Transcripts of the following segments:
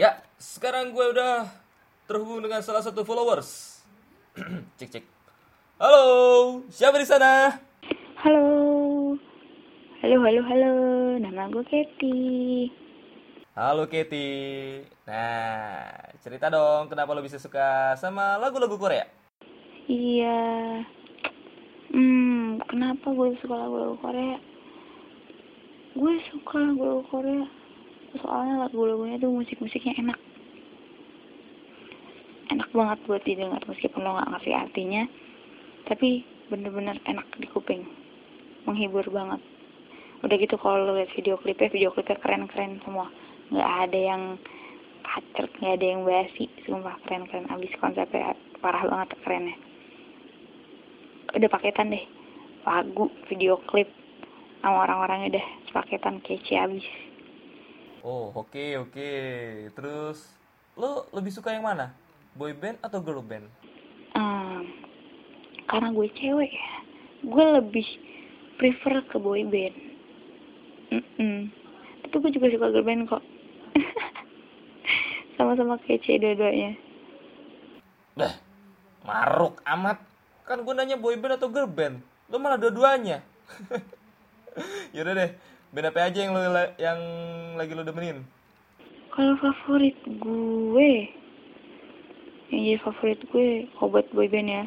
Ya, sekarang gue udah terhubung dengan salah satu followers. cek cek. Halo, siapa di sana? Halo. Halo, halo, halo. Nama gue Kathy. Halo Katy. Nah, cerita dong kenapa lo bisa suka sama lagu-lagu Korea? Iya. Hmm, kenapa gue suka lagu-lagu Korea? Gue suka lagu-lagu Korea. Soalnya lagu-lagunya tuh musik-musiknya enak. Enak banget buat didengar meskipun lo gak ngerti artinya. Tapi bener-bener enak di kuping. Menghibur banget. Udah gitu kalau lo liat video klipnya, video klipnya keren-keren semua. Nggak ada yang kacret, nggak ada yang basi. Sumpah keren-keren abis konsepnya parah banget kerennya. Udah paketan deh. Lagu, video klip, sama orang-orangnya udah sepaketan kece abis. Oh, oke oke. Terus lo lebih suka yang mana? Boy band atau girl band? Ehm, karena gue cewek ya, gue lebih prefer ke boy band. Mm-mm. Tapi gue juga suka girl band kok. Sama-sama kece dua-duanya. Dah, maruk amat. Kan gue nanya boy band atau girl band. Lo malah dua-duanya. Yaudah deh, band apa aja yang lo yang lagi lo demenin? Kalau favorit gue, yang jadi favorit gue, kalau buat boy band ya,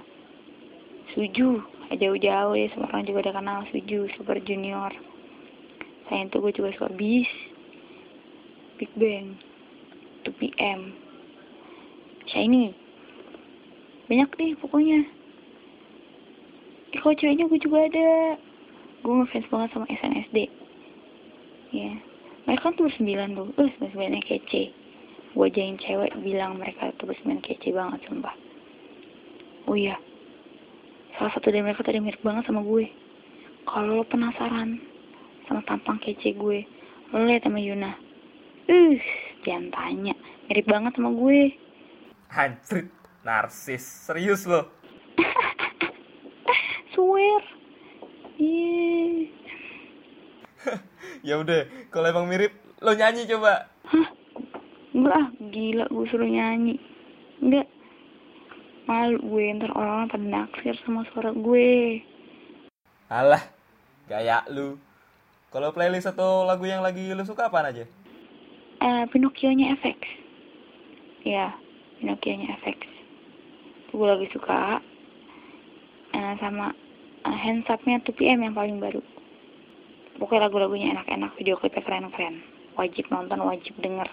Suju. Jauh-jauh ya, semua orang juga udah kenal Suju, Super Junior. Selain itu gue juga suka Beast, Big Bang, 2PM, Shiny. Banyak deh pokoknya. Eh, kalau ceweknya gue juga ada. Gue ngefans banget sama SNSD. Ya. Mereka kan tuh bersembilan tuh. Uh, bersembilannya kece. Gue ajain cewek bilang mereka tuh bersembilan kece banget, sumpah. Oh iya. Salah satu dari mereka tadi mirip banget sama gue. Kalau lo penasaran sama tampang kece gue, lo lihat sama Yuna. Uh, jangan tanya. Mirip banget sama gue. Hancrit, narsis, serius lo. Swear. Iya. Ya udah, kalau emang mirip, lo nyanyi coba. Hah? Enggak gila gue suruh nyanyi. Enggak. Malu gue, ntar orang-orang pada naksir sama suara gue. Alah, gaya lu. Kalau playlist atau lagu yang lagi lu suka apaan aja? Eh, Pinocchio-nya FX. Ya, Pinocchio-nya FX. Itu gue lagi suka. Eh, sama uh, Hands Up-nya 2PM yang paling baru. Pokoknya lagu-lagunya enak-enak, video klipnya keren-keren. Wajib nonton, wajib denger.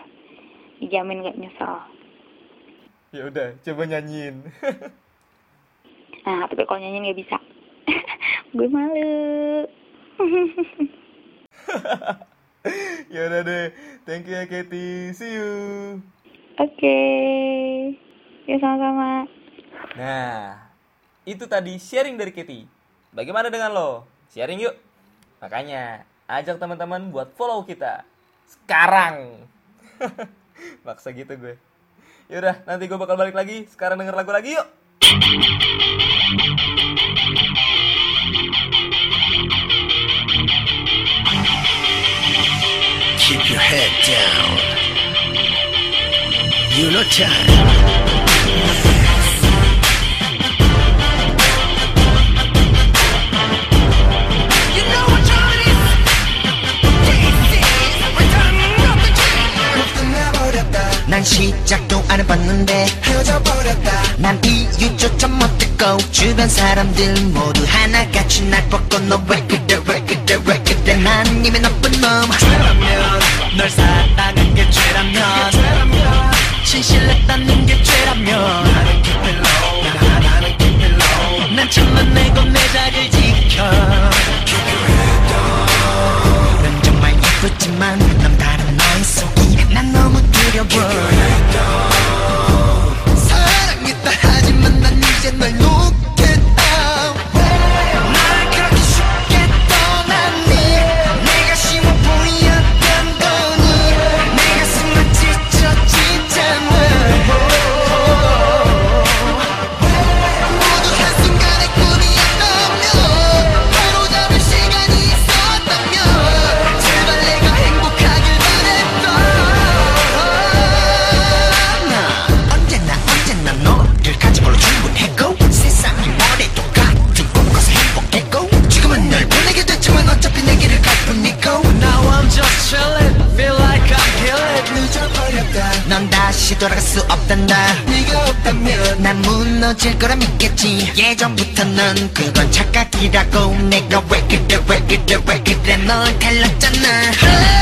Dijamin gak nyesel. Ya udah, coba nyanyiin. Nah, tapi kalau nyanyi gak bisa. gue malu. ya udah deh, thank you ya Katy, see you. Oke. Ya sama-sama. Nah, itu tadi sharing dari Katy. Bagaimana dengan lo? Sharing yuk. Makanya, ajak teman-teman buat follow kita. Sekarang. Maksa gitu gue. Yaudah, nanti gue bakal balik lagi. Sekarang denger lagu lagi yuk. Keep your head down. You know time. 시작도 안 해봤는데 헤어져버렸다. 난 이유조차 못 듣고 주변 사람들 모두 하나같이 날 벗고 너왜 그래 왜 그래 왜 그래 난 이미 나쁜 놈. 죄라면 널 사랑한 게 죄라면. 진실했다는 게 죄라면. 나는 기필로 나는 기필로 난 참만 내고 내 자리를 지켜. 넌 정말 예쁘지만 남다른 너의 속이 난 너무 두려워 넌 다시 돌아갈 수 없단다 네가 없다면 난 무너질 거라 믿겠지. 예전부터 넌 그건 착각이라고. 내가 왜 그래 왜 그래 왜 그래. 널 갈랐잖아.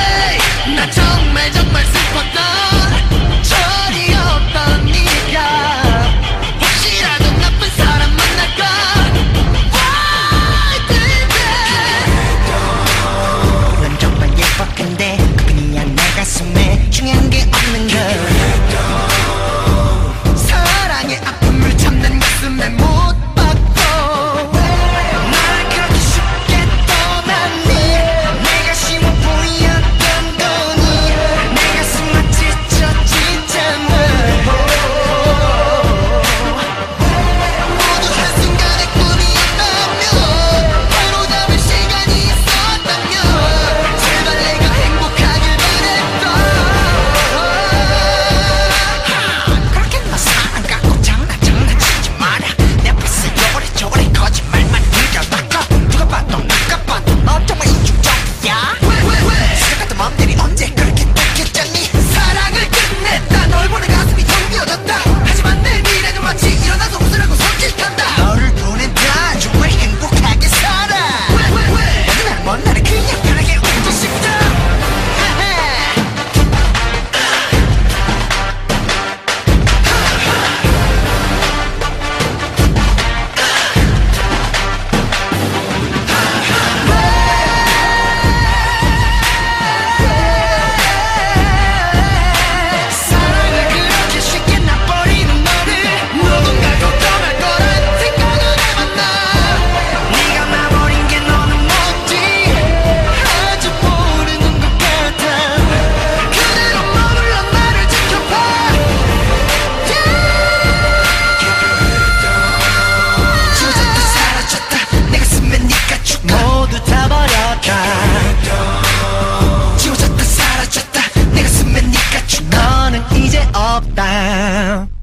now.